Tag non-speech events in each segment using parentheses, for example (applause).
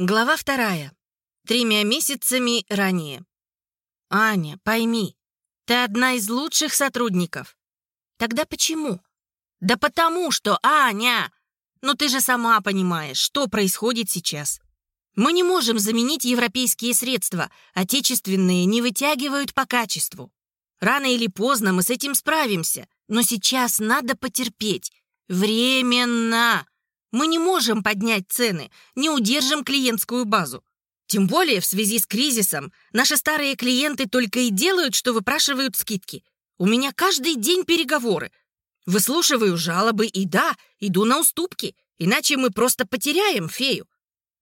Глава вторая. Тремя месяцами ранее. «Аня, пойми, ты одна из лучших сотрудников». «Тогда почему?» «Да потому что, Аня! Ну ты же сама понимаешь, что происходит сейчас. Мы не можем заменить европейские средства, отечественные не вытягивают по качеству. Рано или поздно мы с этим справимся, но сейчас надо потерпеть. Временно!» Мы не можем поднять цены, не удержим клиентскую базу. Тем более в связи с кризисом наши старые клиенты только и делают, что выпрашивают скидки. У меня каждый день переговоры. Выслушиваю жалобы и да, иду на уступки, иначе мы просто потеряем фею.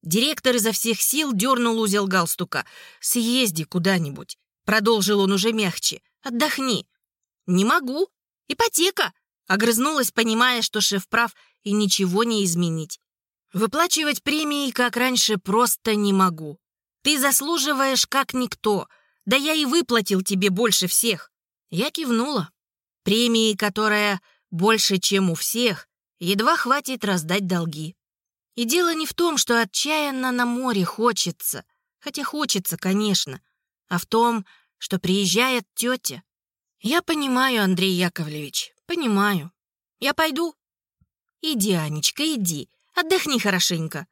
Директор изо всех сил дернул узел галстука. «Съезди куда-нибудь», — продолжил он уже мягче. «Отдохни». «Не могу. Ипотека», — огрызнулась, понимая, что шеф прав, и ничего не изменить. Выплачивать премии, как раньше, просто не могу. Ты заслуживаешь как никто. Да я и выплатил тебе больше всех. Я кивнула. Премии, которая больше, чем у всех, едва хватит раздать долги. И дело не в том, что отчаянно на море хочется, хотя хочется, конечно, а в том, что приезжает тетя. Я понимаю, Андрей Яковлевич, понимаю. Я пойду, «Иди, Анечка, иди, отдохни хорошенько».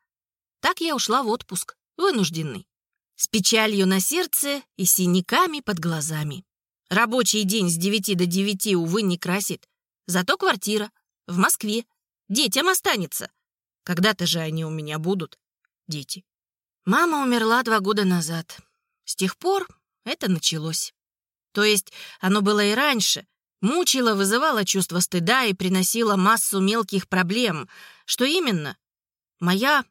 Так я ушла в отпуск, вынужденный, с печалью на сердце и синяками под глазами. Рабочий день с девяти до девяти, увы, не красит. Зато квартира в Москве. Детям останется. Когда-то же они у меня будут, дети. Мама умерла два года назад. С тех пор это началось. То есть оно было и раньше, Мучила, вызывала чувство стыда и приносила массу мелких проблем. Что именно? Моя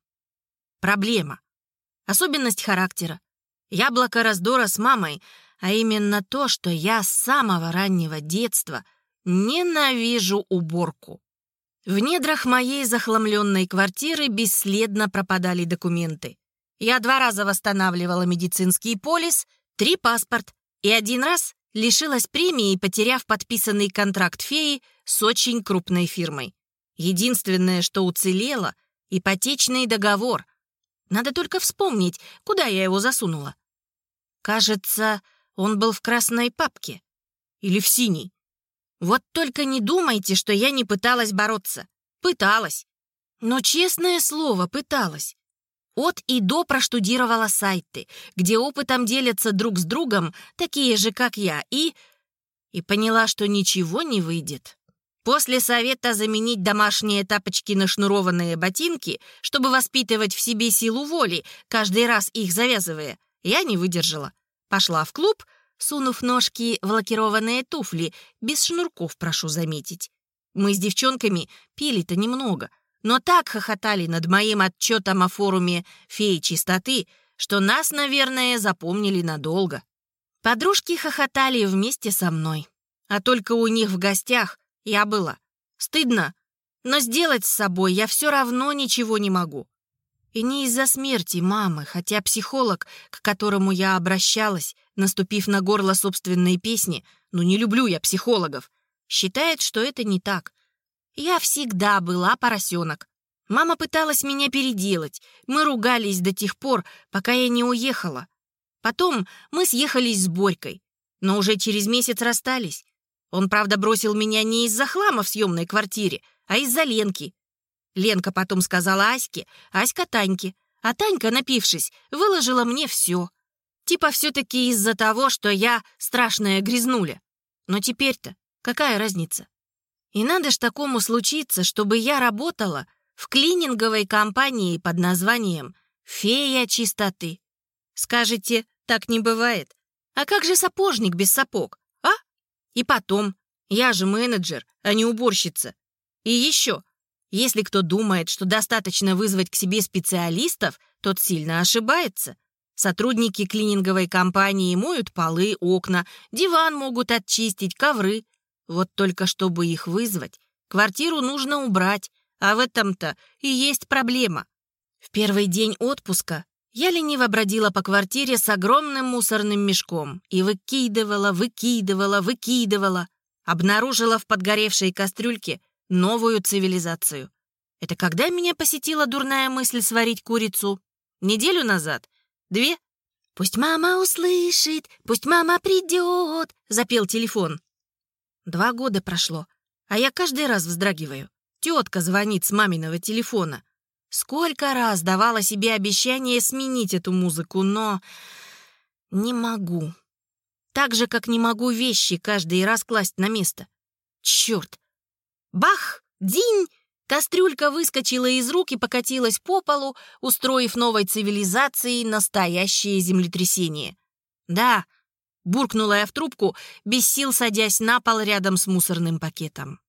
проблема. Особенность характера. Яблоко раздора с мамой, а именно то, что я с самого раннего детства ненавижу уборку. В недрах моей захламленной квартиры бесследно пропадали документы. Я два раза восстанавливала медицинский полис, три паспорт и один раз лишилась премии, потеряв подписанный контракт феи с очень крупной фирмой. Единственное, что уцелело — ипотечный договор. Надо только вспомнить, куда я его засунула. Кажется, он был в красной папке. Или в синей. Вот только не думайте, что я не пыталась бороться. Пыталась. Но, честное слово, пыталась. От и до проштудировала сайты, где опытом делятся друг с другом, такие же, как я, и... И поняла, что ничего не выйдет. После совета заменить домашние тапочки на шнурованные ботинки, чтобы воспитывать в себе силу воли, каждый раз их завязывая, я не выдержала. Пошла в клуб, сунув ножки в лакированные туфли, без шнурков, прошу заметить. Мы с девчонками пили-то немного — но так хохотали над моим отчетом о форуме «Феи чистоты», что нас, наверное, запомнили надолго. Подружки хохотали вместе со мной, а только у них в гостях я была. Стыдно, но сделать с собой я все равно ничего не могу. И не из-за смерти мамы, хотя психолог, к которому я обращалась, наступив на горло собственной песни, ну не люблю я психологов, считает, что это не так — я всегда была поросенок. Мама пыталась меня переделать. Мы ругались до тех пор, пока я не уехала. Потом мы съехались с Борькой, но уже через месяц расстались. Он, правда, бросил меня не из-за хлама в съемной квартире, а из-за Ленки. Ленка потом сказала Аське, Аська Таньке. А Танька, напившись, выложила мне все. Типа все-таки из-за того, что я страшная грязнуля. Но теперь-то какая разница? И надо ж такому случиться, чтобы я работала в клининговой компании под названием «Фея чистоты». Скажете, так не бывает. А как же сапожник без сапог, а? И потом, я же менеджер, а не уборщица. И еще, если кто думает, что достаточно вызвать к себе специалистов, тот сильно ошибается. Сотрудники клининговой компании моют полы, окна, диван могут очистить, ковры. Вот только чтобы их вызвать, квартиру нужно убрать, а в этом-то и есть проблема. В первый день отпуска я лениво бродила по квартире с огромным мусорным мешком и выкидывала, выкидывала, выкидывала. Обнаружила в подгоревшей кастрюльке новую цивилизацию. Это когда меня посетила дурная мысль сварить курицу? Неделю назад? Две? «Пусть мама услышит, пусть мама придет», — запел телефон. Два года прошло, а я каждый раз вздрагиваю. Тетка звонит с маминого телефона. Сколько раз давала себе обещание сменить эту музыку, но не могу. Так же, как не могу вещи каждый раз класть на место. Черт! Бах! Динь! Кастрюлька выскочила из рук и покатилась по полу, устроив новой цивилизации настоящее землетрясение. «Да», — буркнула я в трубку, без сил садясь на пол рядом с мусорным пакетом.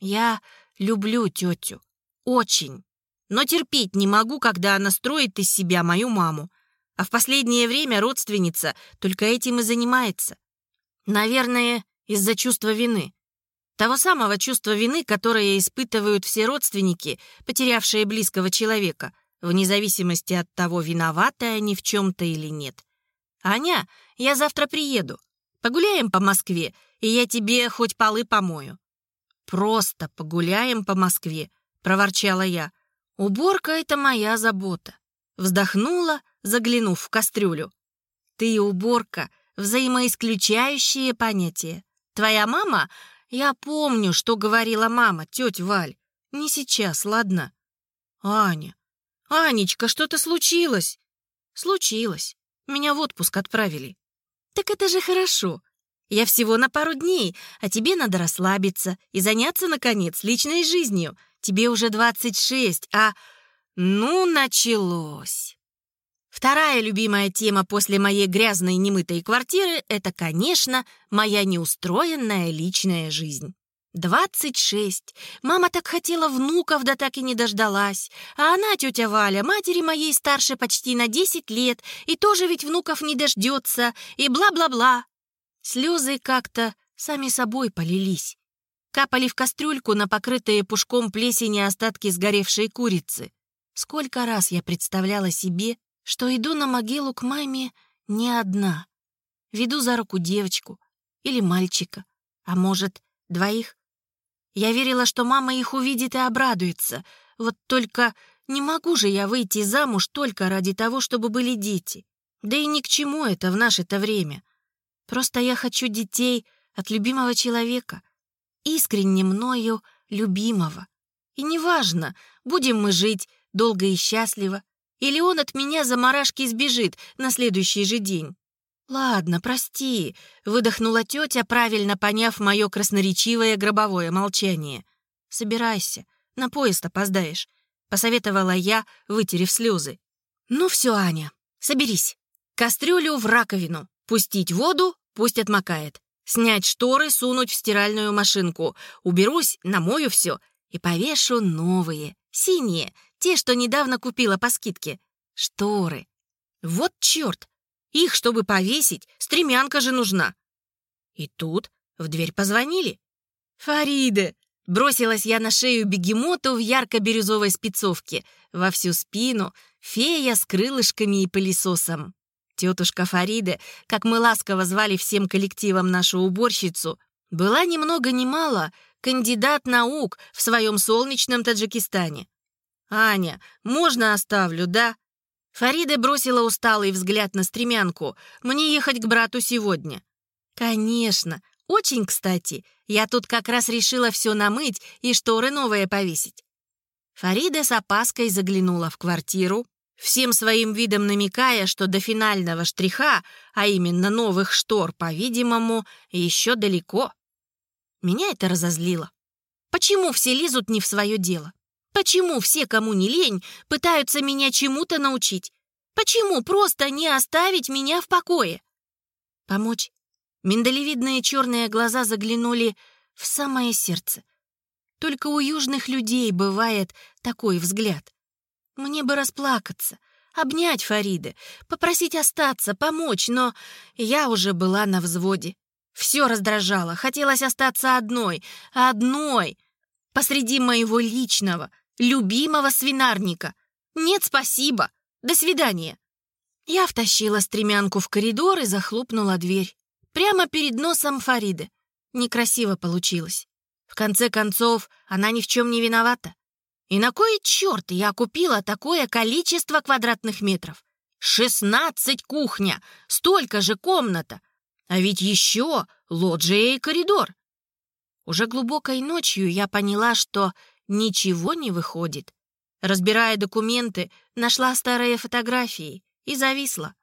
«Я люблю тетю. Очень. Но терпеть не могу, когда она строит из себя мою маму. А в последнее время родственница только этим и занимается. Наверное, из-за чувства вины. Того самого чувства вины, которое испытывают все родственники, потерявшие близкого человека, вне зависимости от того, виноваты они в чем-то или нет. «Аня, я завтра приеду. Погуляем по Москве, и я тебе хоть полы помою». «Просто погуляем по Москве», — проворчала я. «Уборка — это моя забота». Вздохнула, заглянув в кастрюлю. «Ты и уборка — взаимоисключающие понятия. Твоя мама «Я помню, что говорила мама, тетя Валь. Не сейчас, ладно?» «Аня! Анечка, что-то случилось?» «Случилось. Меня в отпуск отправили». «Так это же хорошо. Я всего на пару дней, а тебе надо расслабиться и заняться, наконец, личной жизнью. Тебе уже 26, а... Ну, началось!» Вторая любимая тема после моей грязной немытой квартиры — это, конечно, моя неустроенная личная жизнь. 26. Мама так хотела внуков, да так и не дождалась. А она, тетя Валя, матери моей старше почти на 10 лет, и тоже ведь внуков не дождется, и бла-бла-бла. Слезы как-то сами собой полились. Капали в кастрюльку на покрытые пушком плесени остатки сгоревшей курицы. Сколько раз я представляла себе, что иду на могилу к маме не одна. Веду за руку девочку или мальчика, а может, двоих. Я верила, что мама их увидит и обрадуется. Вот только не могу же я выйти замуж только ради того, чтобы были дети. Да и ни к чему это в наше-то время. Просто я хочу детей от любимого человека, искренне мною любимого. И неважно, будем мы жить долго и счастливо, или он от меня за марашки сбежит на следующий же день? «Ладно, прости», — выдохнула тетя, правильно поняв мое красноречивое гробовое молчание. «Собирайся, на поезд опоздаешь», — посоветовала я, вытерев слезы. «Ну все, Аня, соберись. Кастрюлю в раковину, пустить воду, пусть отмокает. Снять шторы, сунуть в стиральную машинку. Уберусь, намою все и повешу новые, синие, те, что недавно купила по скидке. Шторы. Вот черт! Их, чтобы повесить, стремянка же нужна. И тут в дверь позвонили. «Фариде!» Бросилась я на шею бегемоту в ярко-бирюзовой спецовке. Во всю спину фея с крылышками и пылесосом. Тетушка Фариде, как мы ласково звали всем коллективом нашу уборщицу, была ни много ни мало кандидат наук в своем солнечном Таджикистане. «Аня, можно оставлю, да?» Фарида бросила усталый взгляд на стремянку. «Мне ехать к брату сегодня». «Конечно, очень кстати. Я тут как раз решила все намыть и шторы новые повесить». Фарида с опаской заглянула в квартиру, всем своим видом намекая, что до финального штриха, а именно новых штор, по-видимому, еще далеко. Меня это разозлило. Почему все лезут не в свое дело? Почему все, кому не лень, пытаются меня чему-то научить? Почему просто не оставить меня в покое? Помочь? Миндалевидные черные глаза заглянули в самое сердце. Только у южных людей бывает такой взгляд. Мне бы расплакаться, обнять Фарида, попросить остаться, помочь, но я уже была на взводе. Все раздражало, хотелось остаться одной, одной, посреди моего личного, любимого свинарника. Нет, спасибо. До свидания. Я втащила стремянку в коридор и захлопнула дверь. Прямо перед носом Фариды. Некрасиво получилось. В конце концов, она ни в чем не виновата. И на кой черт я купила такое количество квадратных метров? Шестнадцать кухня, столько же комната. А ведь еще лоджия и коридор. Уже глубокой ночью я поняла, что ничего не выходит. Разбирая документы, нашла старые фотографии и зависла.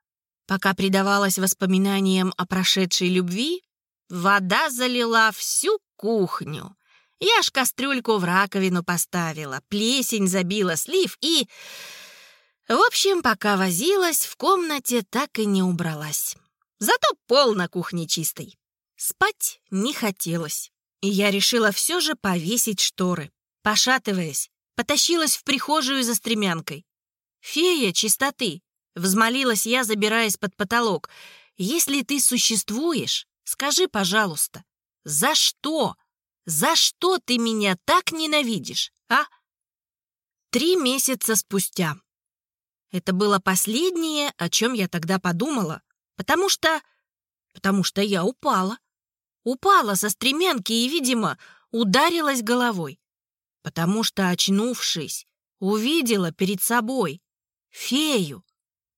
Пока предавалась воспоминаниям о прошедшей любви, вода залила всю кухню. Я ж кастрюльку в раковину поставила, плесень забила слив и... В общем, пока возилась, в комнате так и не убралась. Зато пол на кухне чистый. Спать не хотелось, и я решила все же повесить шторы. Пошатываясь, потащилась в прихожую за стремянкой. «Фея чистоты!» — взмолилась я, забираясь под потолок. «Если ты существуешь, скажи, пожалуйста, за что? За что ты меня так ненавидишь, а?» Три месяца спустя. Это было последнее, о чем я тогда подумала, потому что... потому что я упала. Упала со стремянки и, видимо, ударилась головой. Потому что, очнувшись, увидела перед собой фею,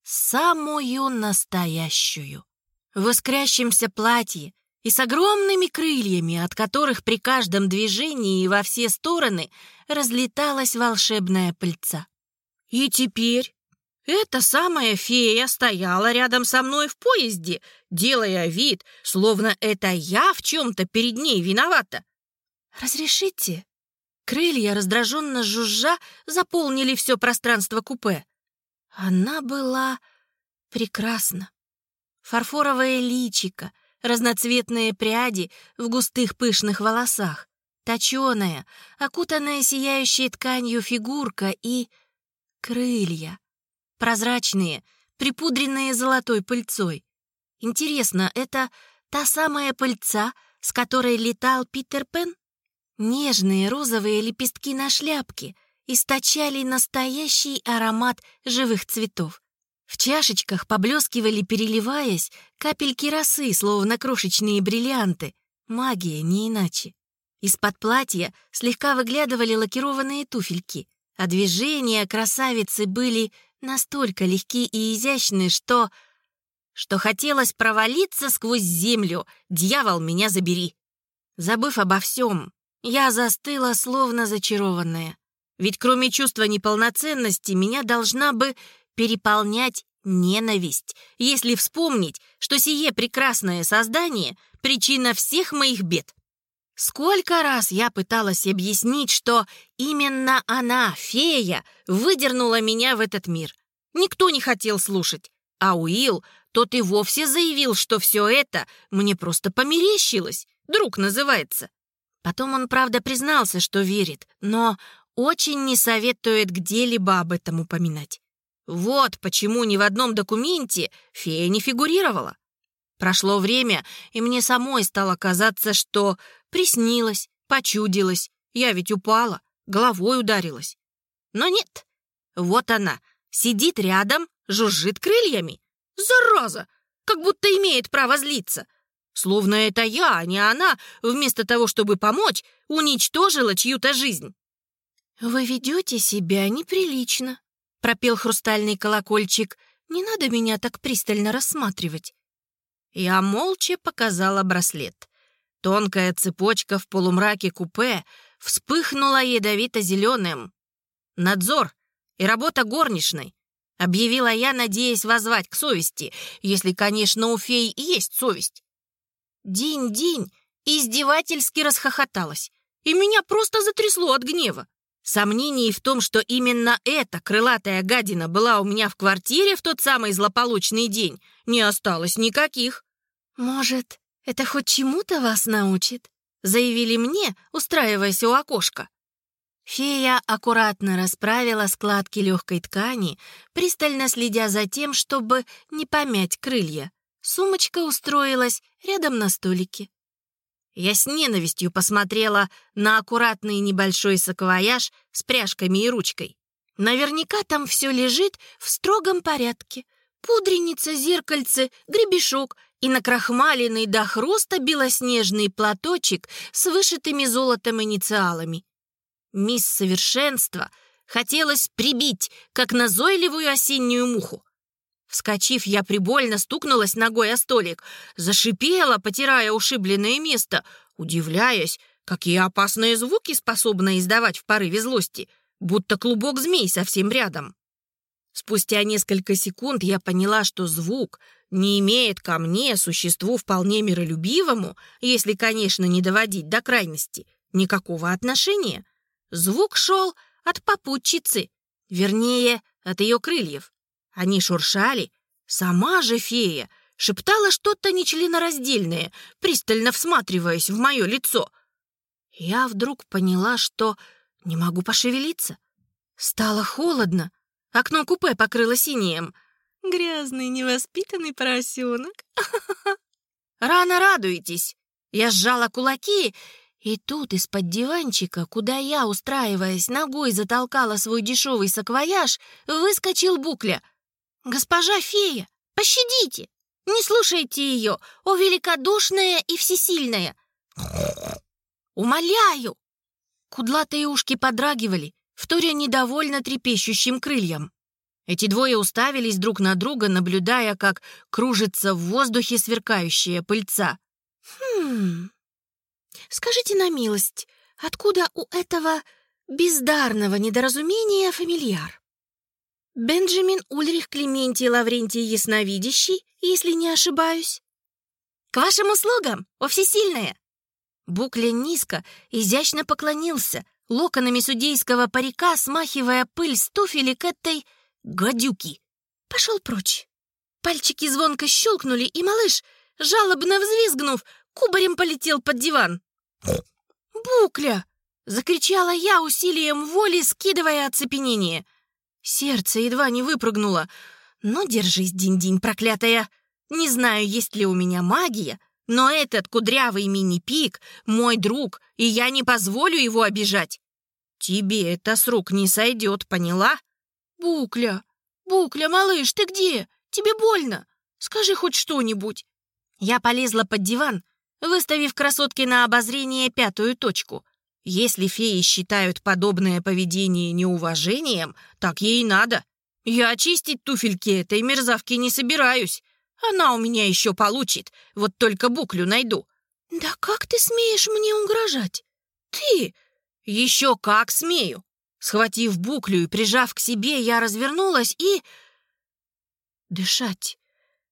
самую настоящую, в искрящемся платье и с огромными крыльями, от которых при каждом движении и во все стороны разлеталась волшебная пыльца. И теперь эта самая фея стояла рядом со мной в поезде, делая вид, словно это я в чем-то перед ней виновата. «Разрешите?» Крылья, раздраженно жужжа, заполнили все пространство купе. Она была прекрасна. Фарфоровое личико, разноцветные пряди в густых пышных волосах, точеная, окутанная сияющей тканью фигурка и крылья, прозрачные, припудренные золотой пыльцой. Интересно, это та самая пыльца, с которой летал Питер Пен? Нежные розовые лепестки на шляпке источали настоящий аромат живых цветов. В чашечках поблескивали, переливаясь, капельки росы, словно крошечные бриллианты. Магия, не иначе. Из-под платья слегка выглядывали лакированные туфельки, а движения красавицы были настолько легки и изящны, что... что хотелось провалиться сквозь землю. Дьявол, меня забери. Забыв обо всем, я застыла, словно зачарованная. Ведь кроме чувства неполноценности меня должна бы переполнять ненависть, если вспомнить, что сие прекрасное создание — причина всех моих бед. Сколько раз я пыталась объяснить, что именно она, фея, выдернула меня в этот мир. Никто не хотел слушать. А Уилл, тот и вовсе заявил, что все это мне просто померещилось. Друг называется. Потом он, правда, признался, что верит, но очень не советует где-либо об этом упоминать. Вот почему ни в одном документе фея не фигурировала. Прошло время, и мне самой стало казаться, что приснилось, почудилось. Я ведь упала, головой ударилась. Но нет, вот она, сидит рядом, жужжит крыльями. Зараза! Как будто имеет право злиться. Словно это я, а не она, вместо того, чтобы помочь, уничтожила чью-то жизнь. «Вы ведете себя неприлично», — пропел хрустальный колокольчик. «Не надо меня так пристально рассматривать». Я молча показала браслет. Тонкая цепочка в полумраке купе вспыхнула ядовито-зеленым. «Надзор и работа горничной», — объявила я, надеясь возвать к совести, если, конечно, у фей есть совесть. День-день издевательски расхохоталась, и меня просто затрясло от гнева. Сомнений в том, что именно эта крылатая гадина была у меня в квартире в тот самый злополучный день, не осталось никаких. «Может, это хоть чему-то вас научит?» заявили мне, устраиваясь у окошка. Фея аккуратно расправила складки легкой ткани, пристально следя за тем, чтобы не помять крылья. Сумочка устроилась рядом на столике. Я с ненавистью посмотрела на аккуратный небольшой саквояж с пряжками и ручкой. Наверняка там все лежит в строгом порядке. Пудреница, зеркальце, гребешок и накрахмаленный до хруста белоснежный платочек с вышитыми золотом инициалами. Мисс Совершенство хотелось прибить, как назойливую осеннюю муху. Вскочив, я прибольно стукнулась ногой о столик, зашипела, потирая ушибленное место, удивляясь, какие опасные звуки способны издавать в порыве злости, будто клубок змей совсем рядом. Спустя несколько секунд я поняла, что звук не имеет ко мне, существу вполне миролюбивому, если, конечно, не доводить до крайности, никакого отношения. Звук шел от попутчицы, вернее, от ее крыльев. Они шуршали. Сама же фея шептала что-то нечленораздельное, пристально всматриваясь в мое лицо. Я вдруг поняла, что не могу пошевелиться. Стало холодно. Окно купе покрыло синим. Грязный невоспитанный поросенок. (laughs) Рано радуетесь. Я сжала кулаки, и тут из-под диванчика, куда я, устраиваясь, ногой затолкала свой дешевый саквояж, выскочил Букля — «Госпожа фея, пощадите! Не слушайте ее, о великодушная и всесильная!» «Умоляю!» Кудлатые ушки подрагивали, вторя недовольно трепещущим крыльям. Эти двое уставились друг на друга, наблюдая, как кружится в воздухе сверкающая пыльца. «Хм... Скажите на милость, откуда у этого бездарного недоразумения фамильяр?» Бенджамин Ульрих Клементий Лаврентий Ясновидящий, если не ошибаюсь. К вашим услугам, о всесильная!» Букля низко, изящно поклонился, локонами судейского парика смахивая пыль с туфелек этой гадюки. Пошел прочь. Пальчики звонко щелкнули, и малыш, жалобно взвизгнув, кубарем полетел под диван. «Букля!» — закричала я усилием воли, скидывая оцепенение. Сердце едва не выпрыгнуло. Но держись, динь-динь, проклятая. Не знаю, есть ли у меня магия, но этот кудрявый мини-пик — мой друг, и я не позволю его обижать. Тебе это с рук не сойдет, поняла? Букля, Букля, малыш, ты где? Тебе больно? Скажи хоть что-нибудь. Я полезла под диван, выставив красотке на обозрение пятую точку — если феи считают подобное поведение неуважением, так ей надо. Я очистить туфельки этой мерзавки не собираюсь. Она у меня еще получит, вот только буклю найду. Да как ты смеешь мне угрожать? Ты? Еще как смею. Схватив буклю и прижав к себе, я развернулась и... Дышать.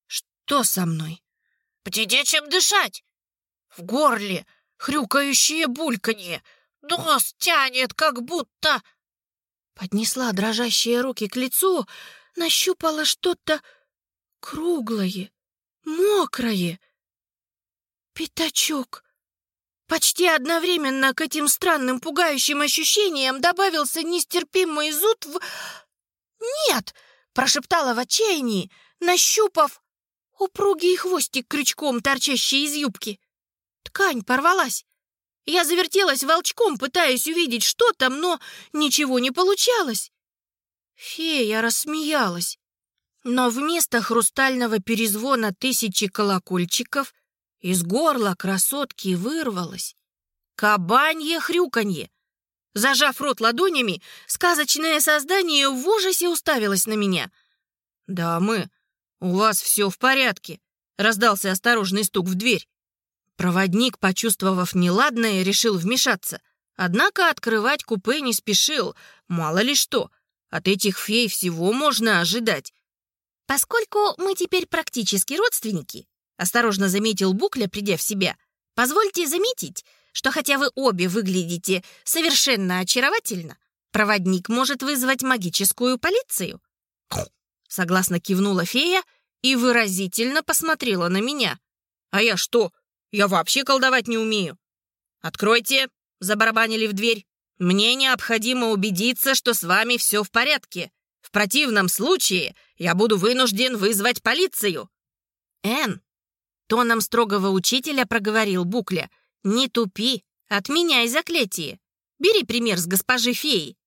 Что со мной? Где чем дышать? В горле хрюкающее бульканье — Нос тянет, как будто...» Поднесла дрожащие руки к лицу, нащупала что-то круглое, мокрое. Пятачок. Почти одновременно к этим странным пугающим ощущениям добавился нестерпимый зуд в... «Нет!» — прошептала в отчаянии, нащупав упругий хвостик крючком, торчащий из юбки. Ткань порвалась. Я завертелась волчком, пытаясь увидеть, что там, но ничего не получалось. Фея рассмеялась. Но вместо хрустального перезвона тысячи колокольчиков из горла красотки вырвалось кабанье хрюканье. Зажав рот ладонями, сказочное создание в ужасе уставилось на меня. «Дамы, у вас все в порядке», — раздался осторожный стук в дверь. Проводник, почувствовав неладное, решил вмешаться. Однако открывать купе не спешил, мало ли что. От этих фей всего можно ожидать. «Поскольку мы теперь практически родственники», осторожно заметил Букля, придя в себя, «позвольте заметить, что хотя вы обе выглядите совершенно очаровательно, проводник может вызвать магическую полицию». Согласно кивнула фея и выразительно посмотрела на меня. «А я что, я вообще колдовать не умею. Откройте, забарабанили в дверь. Мне необходимо убедиться, что с вами все в порядке. В противном случае я буду вынужден вызвать полицию. Эн, тоном строгого учителя проговорил Букля. Не тупи, отменяй заклятие. Бери пример с госпожи феи.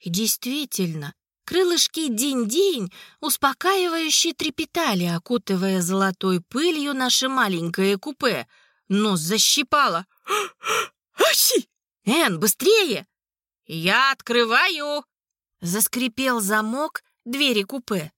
И действительно, Крылышки день-день успокаивающе трепетали, окутывая золотой пылью наше маленькое купе. Нос защипало. «Аси! Эн, быстрее!» «Я открываю!» Заскрипел замок двери купе.